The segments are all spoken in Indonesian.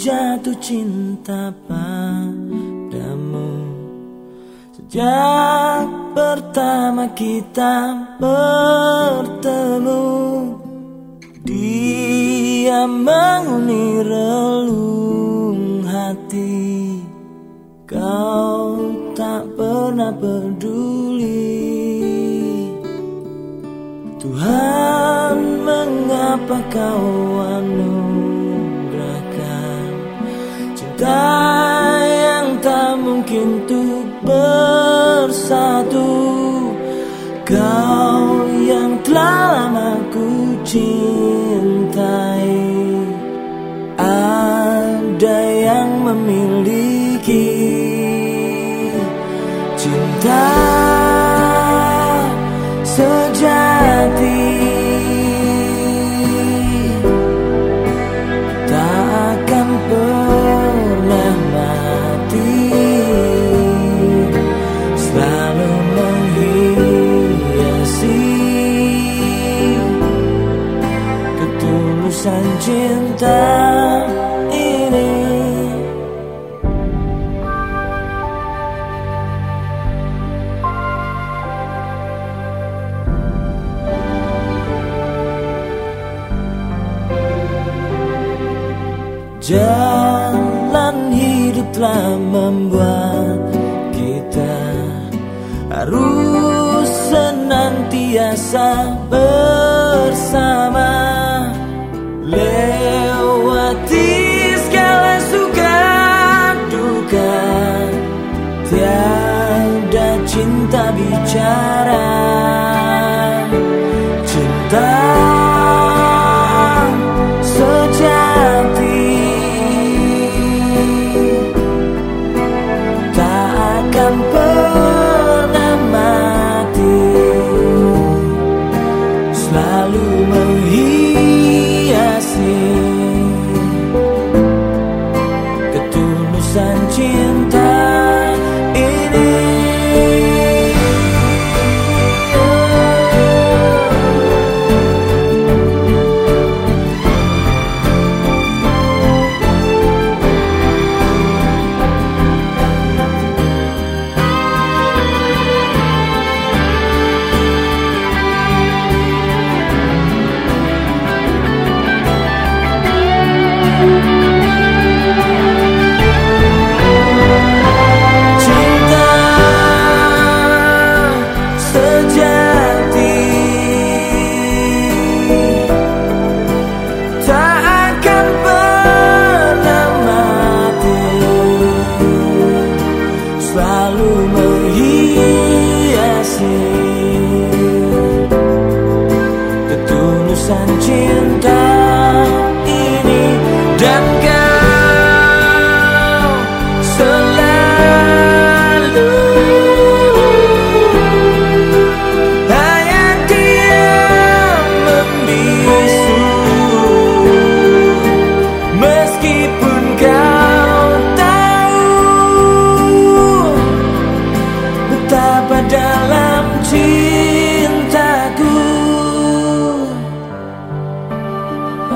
jatuh cinta padamu. Sejak pertama kita bertemu Dia menghuni relung hati. Kau tak pernah peduli. Tuhan mengapa kau anugerahkan Cinta yang tak mungkin untuk bersatu. Kau Ketulusan cinta ini. Jalan hidup telah membuat kita harus senantiasa bersama Cinta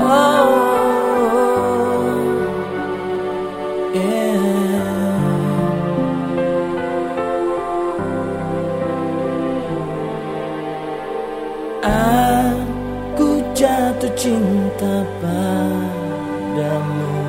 Aku jatuh cinta padamu